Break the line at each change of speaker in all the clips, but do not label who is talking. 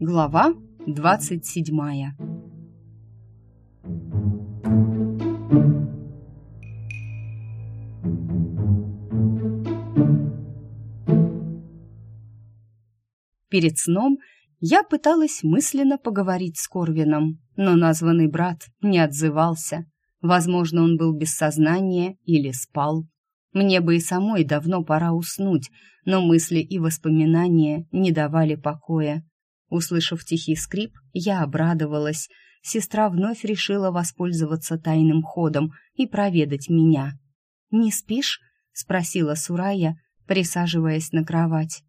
Глава двадцать седьмая Перед сном я пыталась мысленно поговорить с Корвином, но названный брат не отзывался. Возможно, он был без сознания или спал. Мне бы и самой давно пора уснуть, но мысли и воспоминания не давали покоя. Услышав тихий скрип, я обрадовалась. Сестра вновь решила воспользоваться тайным ходом и проведать меня. «Не спишь?» — спросила Сурая, присаживаясь на кровать.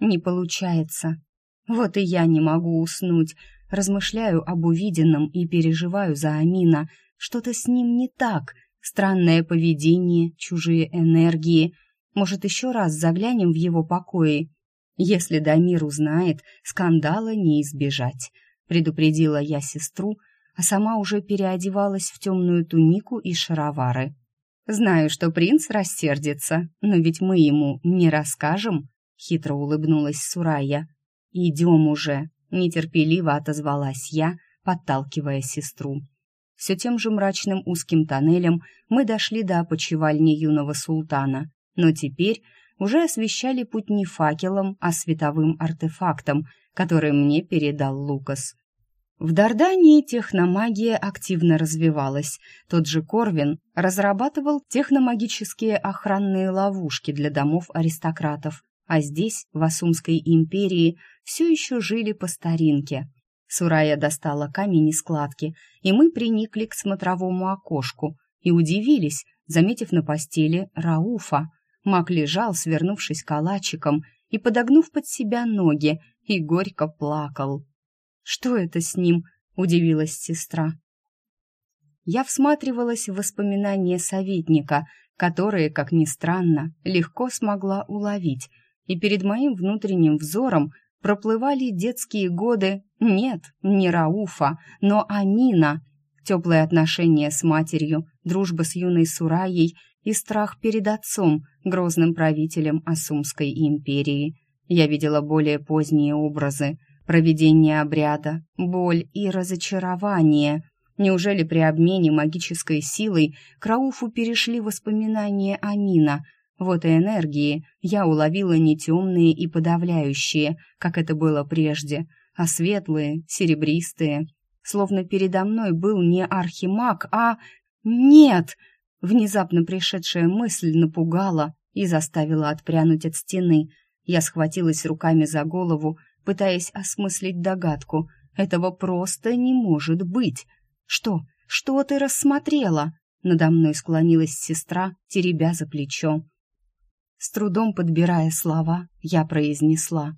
«Не получается», вот и я не могу уснуть, размышляю об увиденном и переживаю за Амина. Что-то с ним не так, странное поведение, чужие энергии. Может, еще раз заглянем в его покои? Если Дамир узнает, скандала не избежать. Предупредила я сестру, а сама уже переодевалась в темную тунику и шаровары. Знаю, что принц рассердится, но ведь мы ему не расскажем, хитро улыбнулась Сурая. «Идем уже», — нетерпеливо отозвалась я, подталкивая сестру. Все тем же мрачным узким тоннелем мы дошли до опочивальни юного султана, но теперь уже освещали путь не факелом, а световым артефактом, который мне передал Лукас. В Дардании техномагия активно развивалась. Тот же Корвин разрабатывал техномагические охранные ловушки для домов аристократов, а здесь, в Асумской империи, все еще жили по старинке. Сурая достала камень из складки, и мы приникли к смотровому окошку и удивились, заметив на постели Рауфа. Мак лежал, свернувшись калачиком и подогнув под себя ноги, и горько плакал. «Что это с ним?» — удивилась сестра. Я всматривалась в воспоминания советника, которые, как ни странно, легко смогла уловить, и перед моим внутренним взором проплывали детские годы, нет, не Рауфа, но Амина, теплые отношения с матерью, дружба с юной Сураей и страх перед отцом, грозным правителем Асумской империи. Я видела более поздние образы, проведение обряда, боль и разочарование. Неужели при обмене магической силой к Рауфу перешли воспоминания Амина, вот и энергии я уловила не темные и подавляющие, как это было прежде, а светлые, серебристые. Словно передо мной был не архимаг, а... Нет! Внезапно пришедшая мысль напугала и заставила отпрянуть от стены. Я схватилась руками за голову, пытаясь осмыслить догадку. Этого просто не может быть. Что? Что ты рассмотрела? Надо мной склонилась сестра, теребя за плечо. С трудом подбирая слова, я произнесла.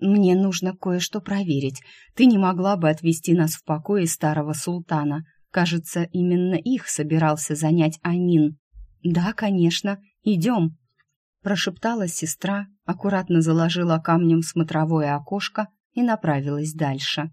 «Мне нужно кое-что проверить. Ты не могла бы отвезти нас в покое старого султана? Кажется, именно их собирался занять Амин». «Да, конечно. Идем», — прошептала сестра, аккуратно заложила камнем смотровое окошко и направилась дальше.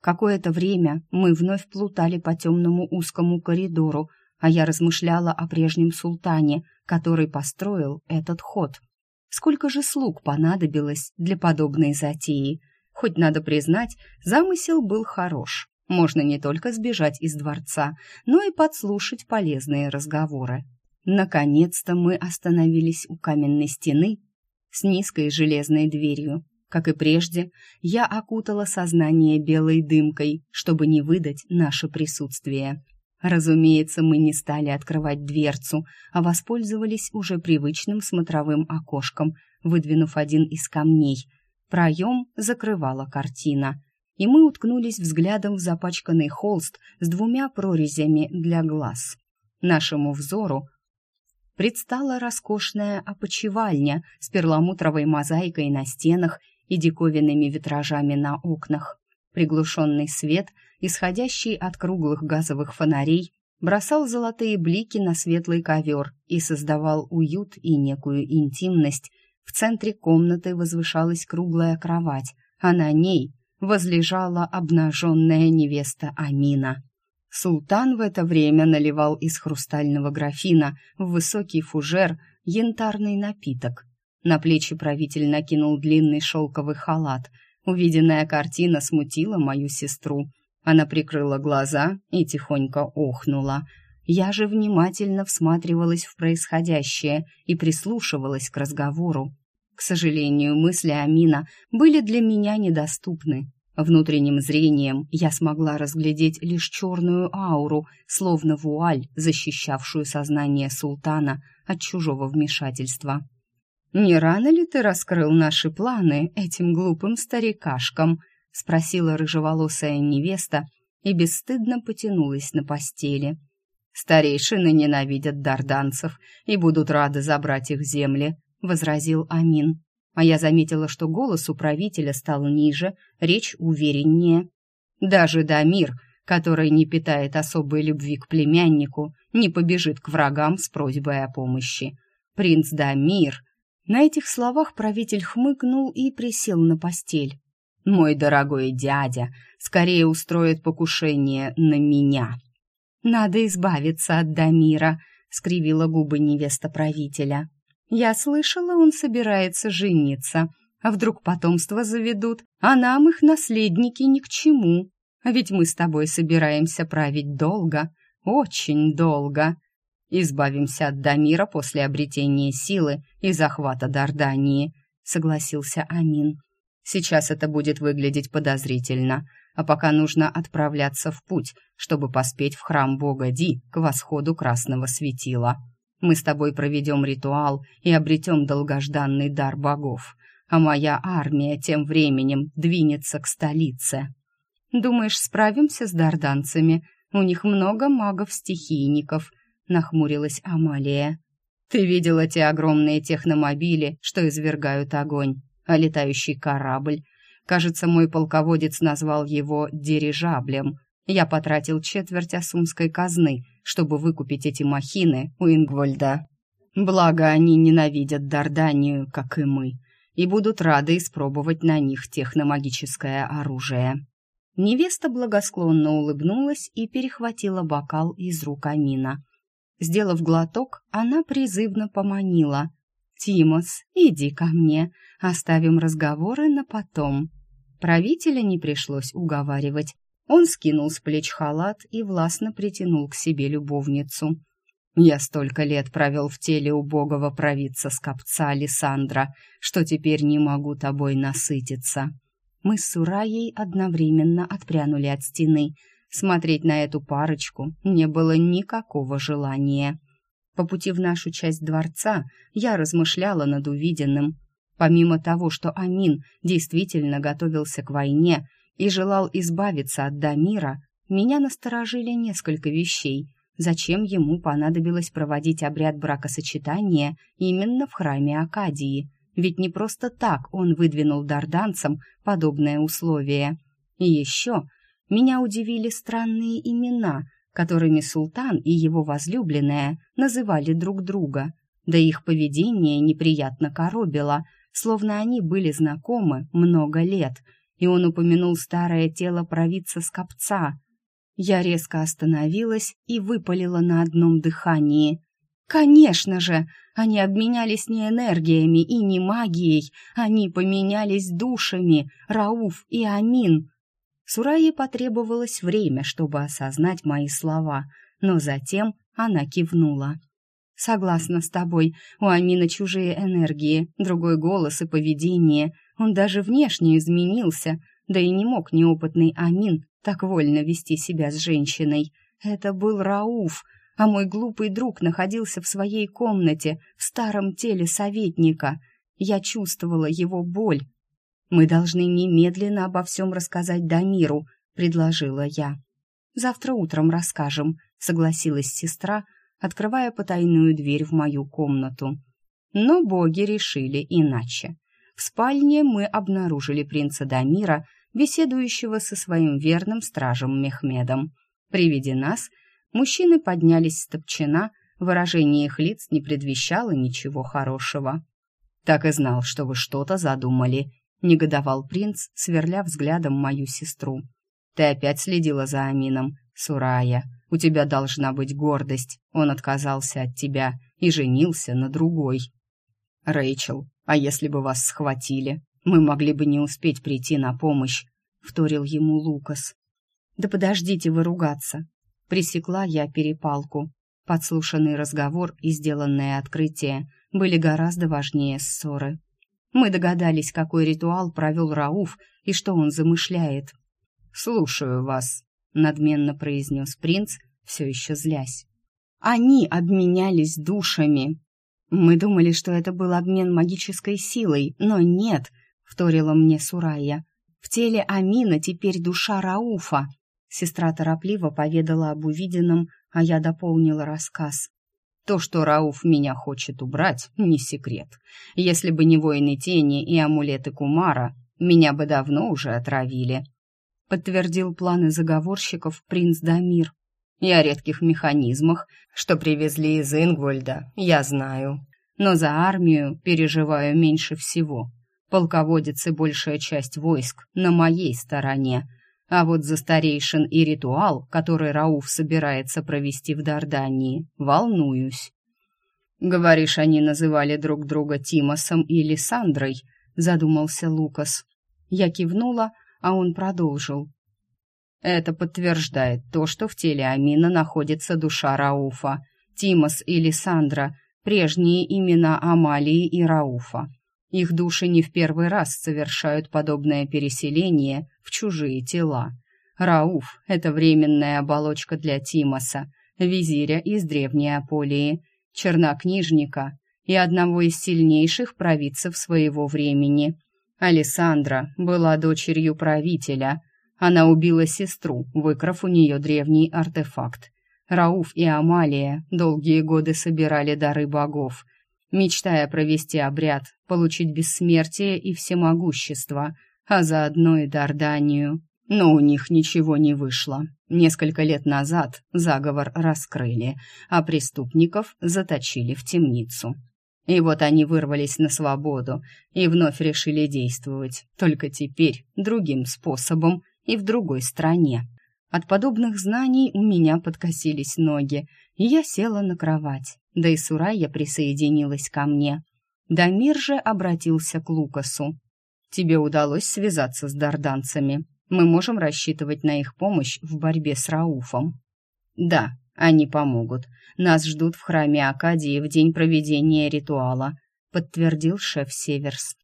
Какое-то время мы вновь плутали по темному узкому коридору, а я размышляла о прежнем султане, который построил этот ход. Сколько же слуг понадобилось для подобной затеи? Хоть надо признать, замысел был хорош. Можно не только сбежать из дворца, но и подслушать полезные разговоры. Наконец-то мы остановились у каменной стены с низкой железной дверью. Как и прежде, я окутала сознание белой дымкой, чтобы не выдать наше присутствие. Разумеется, мы не стали открывать дверцу, а воспользовались уже привычным смотровым окошком, выдвинув один из камней. Проем закрывала картина, и мы уткнулись взглядом в запачканный холст с двумя прорезями для глаз. Нашему взору предстала роскошная опочивальня с перламутровой мозаикой на стенах и диковинными витражами на окнах. Приглушенный свет, исходящий от круглых газовых фонарей, бросал золотые блики на светлый ковер и создавал уют и некую интимность. В центре комнаты возвышалась круглая кровать, а на ней возлежала обнаженная невеста Амина. Султан в это время наливал из хрустального графина в высокий фужер янтарный напиток. На плечи правитель накинул длинный шелковый халат. Увиденная картина смутила мою сестру. Она прикрыла глаза и тихонько охнула. Я же внимательно всматривалась в происходящее и прислушивалась к разговору. К сожалению, мысли Амина были для меня недоступны. Внутренним зрением я смогла разглядеть лишь черную ауру, словно вуаль, защищавшую сознание султана от чужого вмешательства. «Не рано ли ты раскрыл наши планы этим глупым старикашкам?» — спросила рыжеволосая невеста и бесстыдно потянулась на постели. «Старейшины ненавидят дарданцев и будут рады забрать их земли», — возразил Амин. А я заметила, что голос у правителя стал ниже, речь увереннее. Даже Дамир, который не питает особой любви к племяннику, не побежит к врагам с просьбой о помощи. Принц Дамир... На этих словах правитель хмыкнул и присел на постель. «Мой дорогой дядя скорее устроит покушение на меня». «Надо избавиться от Дамира», — скривила губы невеста правителя. Я слышала, он собирается жениться. А вдруг потомство заведут, а нам их наследники ни к чему. А ведь мы с тобой собираемся править долго, очень долго. Избавимся от Дамира после обретения силы и захвата Дардании, согласился Амин. Сейчас это будет выглядеть подозрительно, а пока нужно отправляться в путь, чтобы поспеть в храм бога Ди к восходу красного светила. Мы с тобой проведем ритуал и обретем долгожданный дар богов, а моя армия тем временем двинется к столице. Думаешь, справимся с дарданцами? У них много магов-стихийников, нахмурилась Амалия. Ты видела те огромные техномобили, что извергают огонь, а летающий корабль? Кажется, мой полководец назвал его дирижаблем. Я потратил четверть асумской казны, чтобы выкупить эти махины у Ингвольда. Благо, они ненавидят Дарданию, как и мы, и будут рады испробовать на них техномагическое оружие. Невеста благосклонно улыбнулась и перехватила бокал из рук Амина. Сделав глоток, она призывно поманила. «Тимос, иди ко мне, оставим разговоры на потом». Правителя не пришлось уговаривать. Он скинул с плеч халат и властно притянул к себе любовницу. «Я столько лет провел в теле убогого провидца скопца Александра, что теперь не могу тобой насытиться». Мы с Сураей одновременно отпрянули от стены. Смотреть на эту парочку не было никакого желания. По пути в нашу часть дворца я размышляла над увиденным. Помимо того, что Амин действительно готовился к войне, и желал избавиться от Дамира, меня насторожили несколько вещей. Зачем ему понадобилось проводить обряд бракосочетания именно в храме Акадии? Ведь не просто так он выдвинул дарданцам подобное условие. И еще меня удивили странные имена, которыми султан и его возлюбленная называли друг друга. Да их поведение неприятно коробило, словно они были знакомы много лет — и он упомянул старое тело провидца Скопца. Я резко остановилась и выпалила на одном дыхании. «Конечно же! Они обменялись не энергиями и не магией, они поменялись душами, Рауф и Амин!» Сурае потребовалось время, чтобы осознать мои слова, но затем она кивнула. «Согласна с тобой, у Амина чужие энергии, другой голос и поведение. Он даже внешне изменился, да и не мог неопытный Амин так вольно вести себя с женщиной. Это был Рауф, а мой глупый друг находился в своей комнате, в старом теле советника. Я чувствовала его боль. «Мы должны немедленно обо всем рассказать Дамиру», — предложила я. «Завтра утром расскажем», — согласилась сестра, открывая потайную дверь в мою комнату. Но боги решили иначе. В спальне мы обнаружили принца Дамира, беседующего со своим верным стражем Мехмедом. При виде нас мужчины поднялись с топчина, выражение их лиц не предвещало ничего хорошего. «Так и знал, что вы что-то задумали», — негодовал принц, сверля взглядом мою сестру. «Ты опять следила за Амином, Сурая. У тебя должна быть гордость. Он отказался от тебя и женился на другой». «Рэйчел, А если бы вас схватили, мы могли бы не успеть прийти на помощь, вторил ему Лукас. Да подождите вы ругаться. Пресекла я перепалку. Подслушанный разговор и сделанное открытие были гораздо важнее ссоры. Мы догадались, какой ритуал провел Рауф и что он замышляет. «Слушаю вас», — надменно произнес принц, все еще злясь. «Они обменялись душами». «Мы думали, что это был обмен магической силой, но нет», — вторила мне Сурая. «В теле Амина теперь душа Рауфа». Сестра торопливо поведала об увиденном, а я дополнила рассказ. То, что Рауф меня хочет убрать, не секрет. Если бы не воины тени и амулеты Кумара, меня бы давно уже отравили. Подтвердил планы заговорщиков принц Дамир. И о редких механизмах, что привезли из Ингвольда, я знаю. Но за армию переживаю меньше всего. Полководец и большая часть войск на моей стороне — а вот за старейшин и ритуал, который Рауф собирается провести в Дардании, волнуюсь. «Говоришь, они называли друг друга Тимосом или Сандрой?» — задумался Лукас. Я кивнула, а он продолжил. «Это подтверждает то, что в теле Амина находится душа Рауфа. Тимос или Сандра — прежние имена Амалии и Рауфа. Их души не в первый раз совершают подобное переселение в чужие тела. Рауф — это временная оболочка для Тимоса, визиря из Древней Аполии, чернокнижника и одного из сильнейших провидцев своего времени. Алессандра была дочерью правителя. Она убила сестру, выкрав у нее древний артефакт. Рауф и Амалия долгие годы собирали дары богов — мечтая провести обряд, получить бессмертие и всемогущество, а заодно и Дарданию. Но у них ничего не вышло. Несколько лет назад заговор раскрыли, а преступников заточили в темницу. И вот они вырвались на свободу и вновь решили действовать, только теперь другим способом и в другой стране. От подобных знаний у меня подкосились ноги, и я села на кровать да и Сурайя присоединилась ко мне. Дамир же обратился к Лукасу. «Тебе удалось связаться с дарданцами. Мы можем рассчитывать на их помощь в борьбе с Рауфом». «Да, они помогут. Нас ждут в храме Акадии в день проведения ритуала», подтвердил шеф Северс.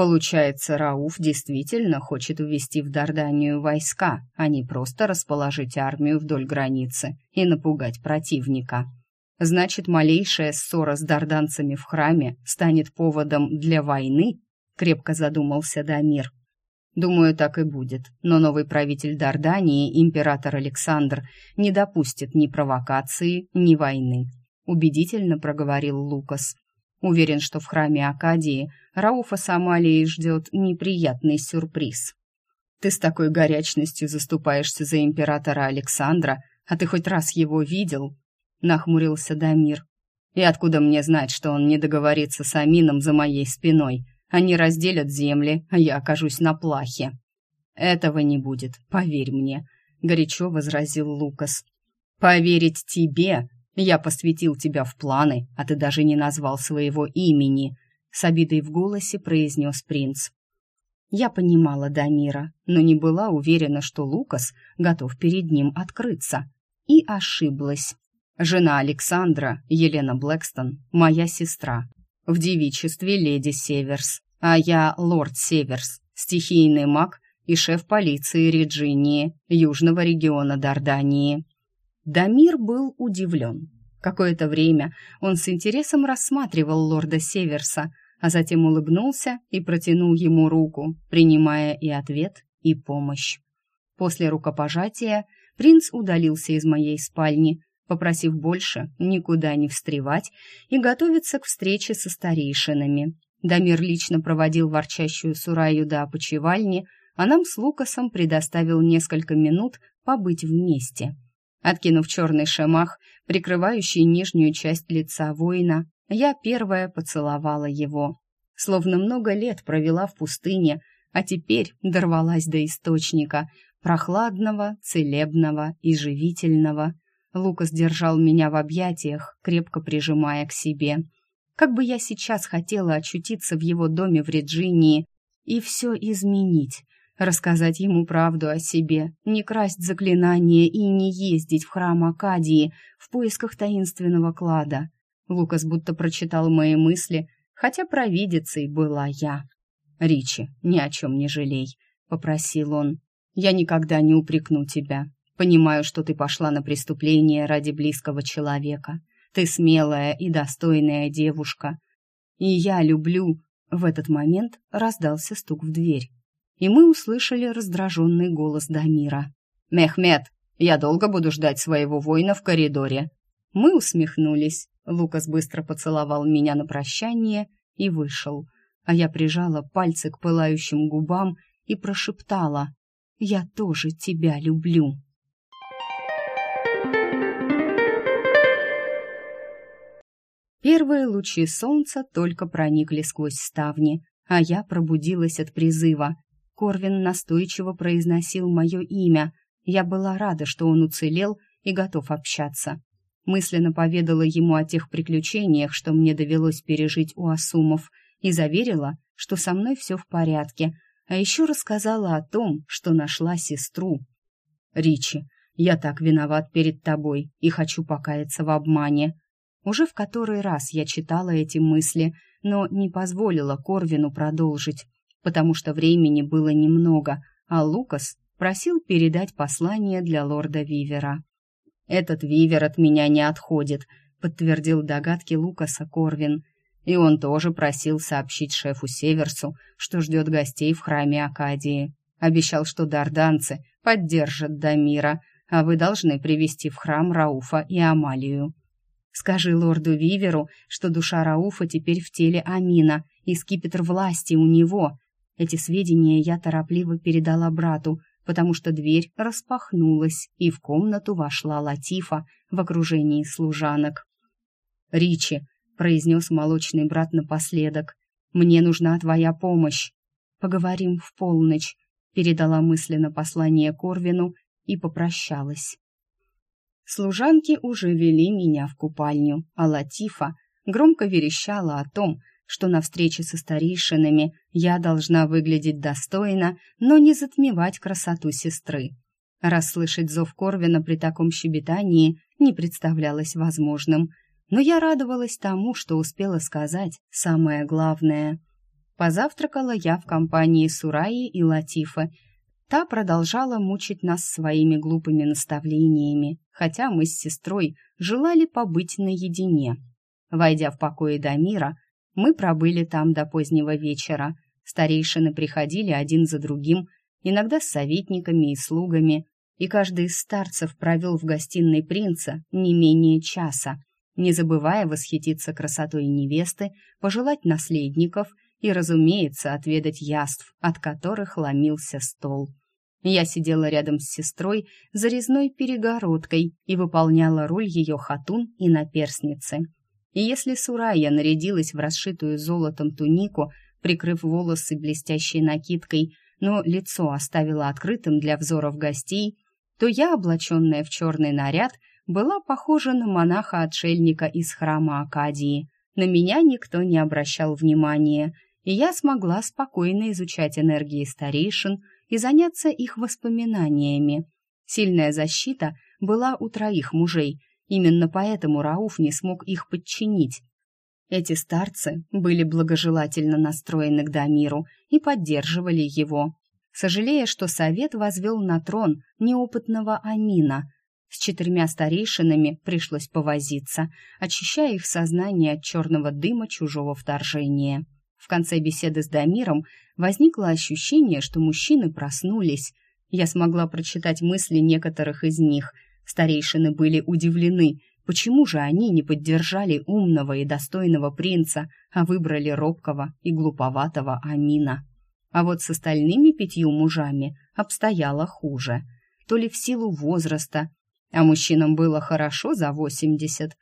Получается, Рауф действительно хочет увести в Дарданию войска, а не просто расположить армию вдоль границы и напугать противника. Значит, малейшая ссора с дарданцами в храме станет поводом для войны? Крепко задумался Дамир. Думаю, так и будет. Но новый правитель Дардании, император Александр, не допустит ни провокации, ни войны. Убедительно проговорил Лукас. Уверен, что в храме Акадии Рауфа Самалии ждет неприятный сюрприз. Ты с такой горячностью заступаешься за императора Александра, а ты хоть раз его видел? нахмурился Дамир. И откуда мне знать, что он не договорится с Амином за моей спиной? Они разделят земли, а я окажусь на плахе. Этого не будет, поверь мне, горячо возразил Лукас. Поверить тебе? Я посвятил тебя в планы, а ты даже не назвал своего имени, с обидой в голосе произнес принц. Я понимала Дамира, но не была уверена, что Лукас готов перед ним открыться. И ошиблась. Жена Александра, Елена Блэкстон, моя сестра. В девичестве леди Северс, а я лорд Северс, стихийный маг и шеф полиции Реджинии, южного региона Дардании. Дамир был удивлен. Какое-то время он с интересом рассматривал лорда Северса, а затем улыбнулся и протянул ему руку, принимая и ответ, и помощь. После рукопожатия принц удалился из моей спальни, попросив больше никуда не встревать и готовиться к встрече со старейшинами. Дамир лично проводил ворчащую Сураю до опочивальни, а нам с Лукасом предоставил несколько минут побыть вместе. Откинув черный шемах, прикрывающий нижнюю часть лица воина, я первая поцеловала его. Словно много лет провела в пустыне, а теперь дорвалась до источника, прохладного, целебного и живительного. Лукас держал меня в объятиях, крепко прижимая к себе. Как бы я сейчас хотела очутиться в его доме в Реджинии и все изменить, рассказать ему правду о себе, не красть заклинания и не ездить в храм Акадии в поисках таинственного клада. Лукас будто прочитал мои мысли, хотя провидицей была я. «Ричи, ни о чем не жалей», — попросил он. «Я никогда не упрекну тебя. Понимаю, что ты пошла на преступление ради близкого человека. Ты смелая и достойная девушка. И я люблю...» В этот момент раздался стук в дверь и мы услышали раздраженный голос Дамира. «Мехмед, я долго буду ждать своего воина в коридоре». Мы усмехнулись. Лукас быстро поцеловал меня на прощание и вышел, а я прижала пальцы к пылающим губам и прошептала «Я тоже тебя люблю». Первые лучи солнца только проникли сквозь ставни, а я пробудилась от призыва. Корвин настойчиво произносил мое имя. Я была рада, что он уцелел и готов общаться. Мысленно поведала ему о тех приключениях, что мне довелось пережить у Асумов, и заверила, что со мной все в порядке, а еще рассказала о том, что нашла сестру. «Ричи, я так виноват перед тобой и хочу покаяться в обмане». Уже в который раз я читала эти мысли, но не позволила Корвину продолжить потому что времени было немного, а Лукас просил передать послание для лорда Вивера. «Этот Вивер от меня не отходит», — подтвердил догадки Лукаса Корвин. «И он тоже просил сообщить шефу Северсу, что ждет гостей в храме Акадии. Обещал, что дарданцы поддержат Дамира, а вы должны привести в храм Рауфа и Амалию. Скажи лорду Виверу, что душа Рауфа теперь в теле Амина, и скипетр власти у него, эти сведения я торопливо передала брату, потому что дверь распахнулась, и в комнату вошла Латифа в окружении служанок. «Ричи», — произнес молочный брат напоследок, — «мне нужна твоя помощь. Поговорим в полночь», — передала мысленно послание Корвину и попрощалась. Служанки уже вели меня в купальню, а Латифа громко верещала о том, что на встрече со старейшинами я должна выглядеть достойно, но не затмевать красоту сестры. Расслышать зов Корвина при таком щебетании не представлялось возможным, но я радовалась тому, что успела сказать самое главное. Позавтракала я в компании Сураи и Латифа. Та продолжала мучить нас своими глупыми наставлениями, хотя мы с сестрой желали побыть наедине. Войдя в покои Дамира, мы пробыли там до позднего вечера. Старейшины приходили один за другим, иногда с советниками и слугами, и каждый из старцев провел в гостиной принца не менее часа, не забывая восхититься красотой невесты, пожелать наследников и, разумеется, отведать яств, от которых ломился стол. Я сидела рядом с сестрой за резной перегородкой и выполняла роль ее хатун и наперсницы. И если Сурая нарядилась в расшитую золотом тунику, прикрыв волосы блестящей накидкой, но лицо оставила открытым для взоров гостей, то я, облаченная в черный наряд, была похожа на монаха-отшельника из храма Акадии. На меня никто не обращал внимания, и я смогла спокойно изучать энергии старейшин и заняться их воспоминаниями. Сильная защита была у троих мужей, Именно поэтому Рауф не смог их подчинить. Эти старцы были благожелательно настроены к Дамиру и поддерживали его, сожалея, что совет возвел на трон неопытного Амина. С четырьмя старейшинами пришлось повозиться, очищая их сознание от черного дыма чужого вторжения. В конце беседы с Дамиром возникло ощущение, что мужчины проснулись. Я смогла прочитать мысли некоторых из них – Старейшины были удивлены, почему же они не поддержали умного и достойного принца, а выбрали робкого и глуповатого Амина. А вот с остальными пятью мужами обстояло хуже. То ли в силу возраста, а мужчинам было хорошо за восемьдесят,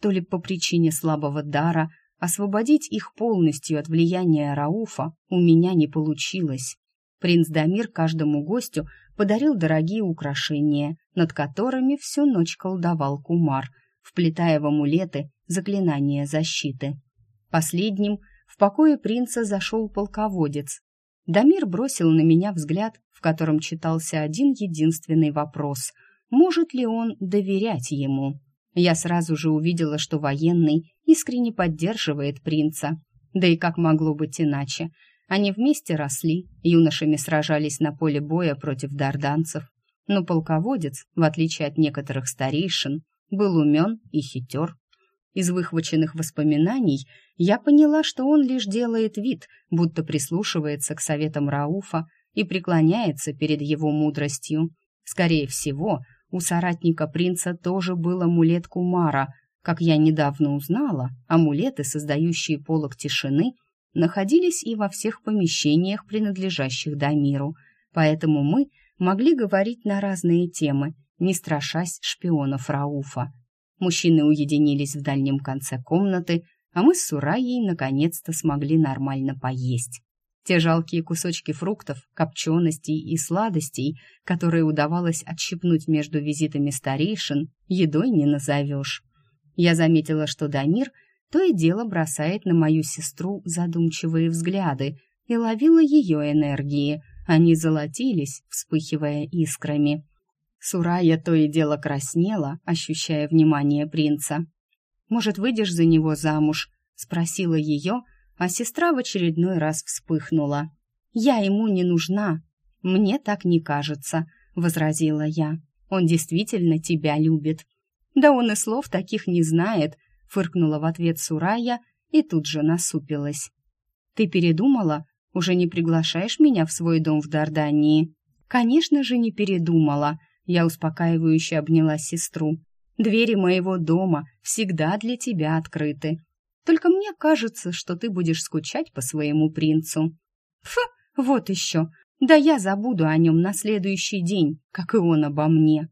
то ли по причине слабого дара освободить их полностью от влияния Рауфа у меня не получилось. Принц Дамир каждому гостю подарил дорогие украшения, над которыми всю ночь колдовал кумар, вплетая в амулеты заклинания защиты. Последним в покое принца зашел полководец. Дамир бросил на меня взгляд, в котором читался один единственный вопрос — может ли он доверять ему? Я сразу же увидела, что военный искренне поддерживает принца. Да и как могло быть иначе? Они вместе росли, юношами сражались на поле боя против дарданцев. Но полководец, в отличие от некоторых старейшин, был умен и хитер. Из выхваченных воспоминаний я поняла, что он лишь делает вид, будто прислушивается к советам Рауфа и преклоняется перед его мудростью. Скорее всего, у соратника принца тоже был амулет Кумара. Как я недавно узнала, амулеты, создающие полог тишины, находились и во всех помещениях, принадлежащих Дамиру. Поэтому мы могли говорить на разные темы, не страшась шпионов Рауфа. Мужчины уединились в дальнем конце комнаты, а мы с Сураей наконец-то смогли нормально поесть. Те жалкие кусочки фруктов, копченостей и сладостей, которые удавалось отщипнуть между визитами старейшин, едой не назовешь. Я заметила, что Дамир то и дело бросает на мою сестру задумчивые взгляды и ловила ее энергии. Они золотились, вспыхивая искрами. Сурая то и дело краснела, ощущая внимание принца. «Может, выйдешь за него замуж?» — спросила ее, а сестра в очередной раз вспыхнула. «Я ему не нужна». «Мне так не кажется», — возразила я. «Он действительно тебя любит». «Да он и слов таких не знает», — фыркнула в ответ Сурая и тут же насупилась. «Ты передумала? Уже не приглашаешь меня в свой дом в Дардании?» «Конечно же, не передумала», я успокаивающе обняла сестру. «Двери моего дома всегда для тебя открыты. Только мне кажется, что ты будешь скучать по своему принцу». «Фу, вот еще! Да я забуду о нем на следующий день, как и он обо мне».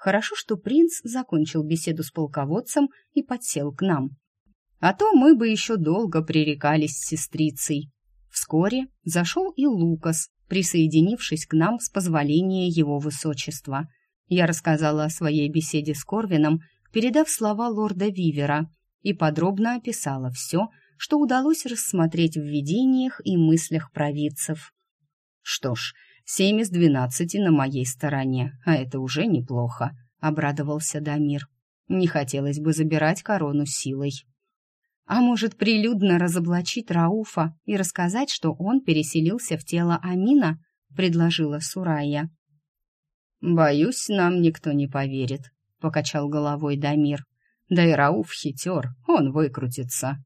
Хорошо, что принц закончил беседу с полководцем и подсел к нам. А то мы бы еще долго пререкались с сестрицей. Вскоре зашел и Лукас, присоединившись к нам с позволения его высочества. Я рассказала о своей беседе с Корвином, передав слова лорда Вивера, и подробно описала все, что удалось рассмотреть в видениях и мыслях провидцев. «Что ж, семь из двенадцати на моей стороне, а это уже неплохо», — обрадовался Дамир. «Не хотелось бы забирать корону силой». А может, прилюдно разоблачить Рауфа и рассказать, что он переселился в тело Амина? предложила Сурая. Боюсь, нам никто не поверит, покачал головой Дамир. Да и Рауф хитер, он выкрутится.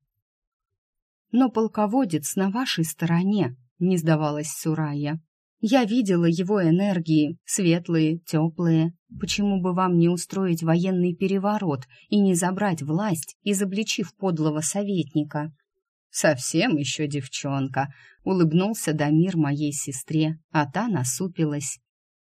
Но полководец на вашей стороне, не сдавалась Сурая. Я видела его энергии, светлые, теплые. Почему бы вам не устроить военный переворот и не забрать власть, изобличив подлого советника? Совсем еще девчонка, улыбнулся Дамир моей сестре, а та насупилась.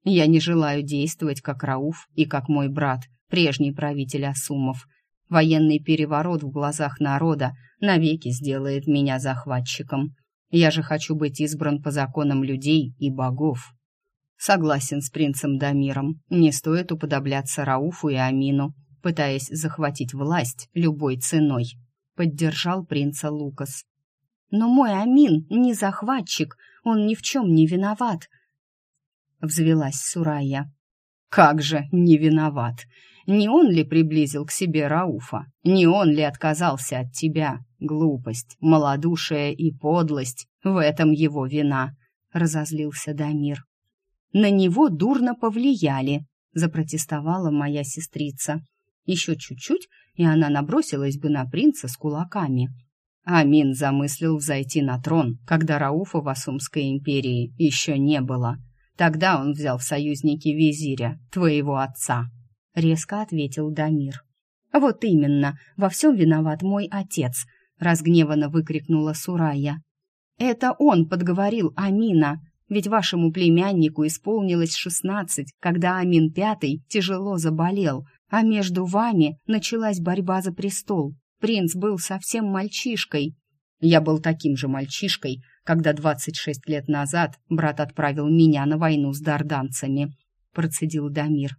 Я не желаю действовать как Рауф и как мой брат, прежний правитель Асумов. Военный переворот в глазах народа навеки сделает меня захватчиком. Я же хочу быть избран по законам людей и богов. Согласен с принцем Дамиром. Не стоит уподобляться Рауфу и Амину, пытаясь захватить власть любой ценой. Поддержал принца Лукас. Но мой Амин не захватчик, он ни в чем не виноват. Взвелась Сурая. Как же не виноват? Не он ли приблизил к себе Рауфа? Не он ли отказался от тебя? Глупость, малодушие и подлость — в этом его вина, — разозлился Дамир. На него дурно повлияли, — запротестовала моя сестрица. Еще чуть-чуть, и она набросилась бы на принца с кулаками. Амин замыслил взойти на трон, когда Рауфа в Асумской империи еще не было. Тогда он взял в союзники визиря, твоего отца резко ответил Дамир. Вот именно, во всем виноват мой отец, разгневанно выкрикнула Сурая. Это он подговорил Амина, ведь вашему племяннику исполнилось шестнадцать, когда Амин Пятый тяжело заболел, а между вами началась борьба за престол. Принц был совсем мальчишкой. Я был таким же мальчишкой, когда двадцать шесть лет назад брат отправил меня на войну с дарданцами, процедил Дамир.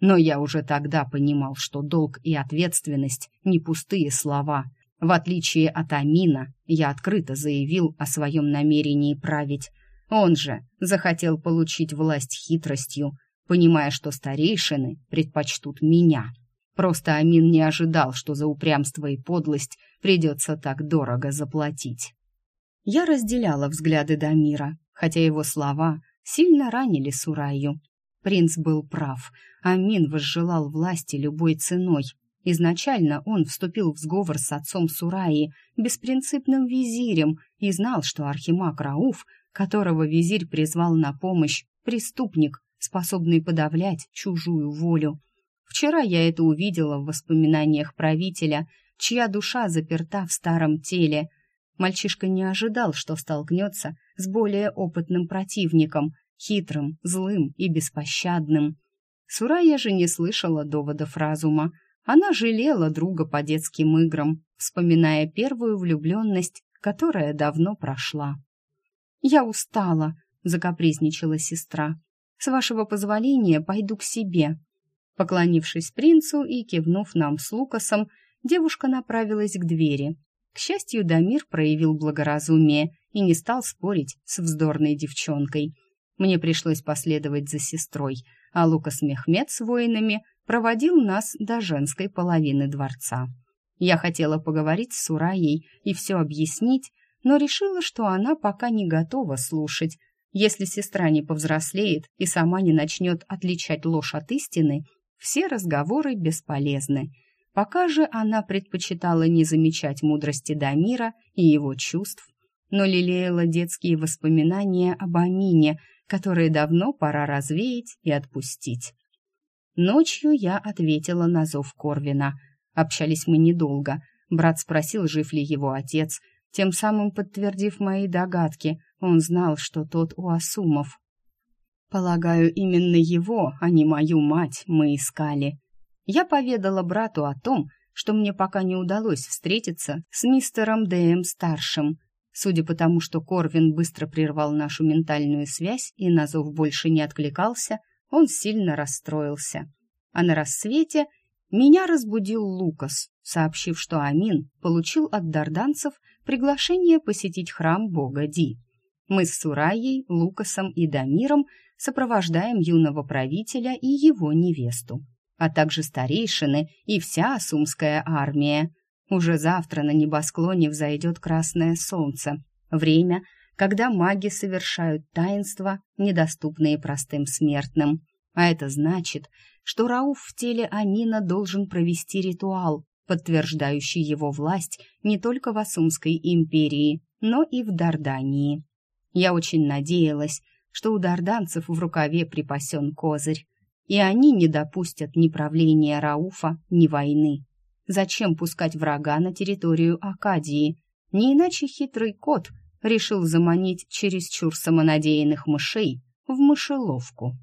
Но я уже тогда понимал, что долг и ответственность — не пустые слова. В отличие от Амина, я открыто заявил о своем намерении править. Он же захотел получить власть хитростью, понимая, что старейшины предпочтут меня. Просто Амин не ожидал, что за упрямство и подлость придется так дорого заплатить. Я разделяла взгляды Дамира, хотя его слова сильно ранили Сураю. Принц был прав. Амин возжелал власти любой ценой. Изначально он вступил в сговор с отцом Сураи, беспринципным визирем, и знал, что архимаг Рауф, которого визирь призвал на помощь, преступник, способный подавлять чужую волю. Вчера я это увидела в воспоминаниях правителя, чья душа заперта в старом теле. Мальчишка не ожидал, что столкнется с более опытным противником, хитрым, злым и беспощадным. Сурая же не слышала доводов разума. Она жалела друга по детским играм, вспоминая первую влюбленность, которая давно прошла. «Я устала», — закапризничала сестра. «С вашего позволения пойду к себе». Поклонившись принцу и кивнув нам с Лукасом, девушка направилась к двери. К счастью, Дамир проявил благоразумие и не стал спорить с вздорной девчонкой. Мне пришлось последовать за сестрой, а Лукас Мехмед с воинами проводил нас до женской половины дворца. Я хотела поговорить с Сураей и все объяснить, но решила, что она пока не готова слушать. Если сестра не повзрослеет и сама не начнет отличать ложь от истины, все разговоры бесполезны. Пока же она предпочитала не замечать мудрости Дамира и его чувств, но лелеяла детские воспоминания об Амине, которые давно пора развеять и отпустить. Ночью я ответила на зов Корвина. Общались мы недолго. Брат спросил, жив ли его отец, тем самым подтвердив мои догадки. Он знал, что тот у Асумов. Полагаю, именно его, а не мою мать, мы искали. Я поведала брату о том, что мне пока не удалось встретиться с мистером Д.М. Судя по тому, что Корвин быстро прервал нашу ментальную связь и на зов больше не откликался, он сильно расстроился. А на рассвете меня разбудил Лукас, сообщив, что Амин получил от дарданцев приглашение посетить храм бога Ди. Мы с Сураей, Лукасом и Дамиром сопровождаем юного правителя и его невесту, а также старейшины и вся Асумская армия. Уже завтра на небосклоне взойдет красное солнце, время, когда маги совершают таинства, недоступные простым смертным. А это значит, что Рауф в теле Амина должен провести ритуал, подтверждающий его власть не только в Асумской империи, но и в Дардании. Я очень надеялась, что у дарданцев в рукаве припасен козырь, и они не допустят ни правления Рауфа, ни войны. Зачем пускать врага на территорию Акадии? Не иначе хитрый кот решил заманить чересчур самонадеянных мышей в мышеловку.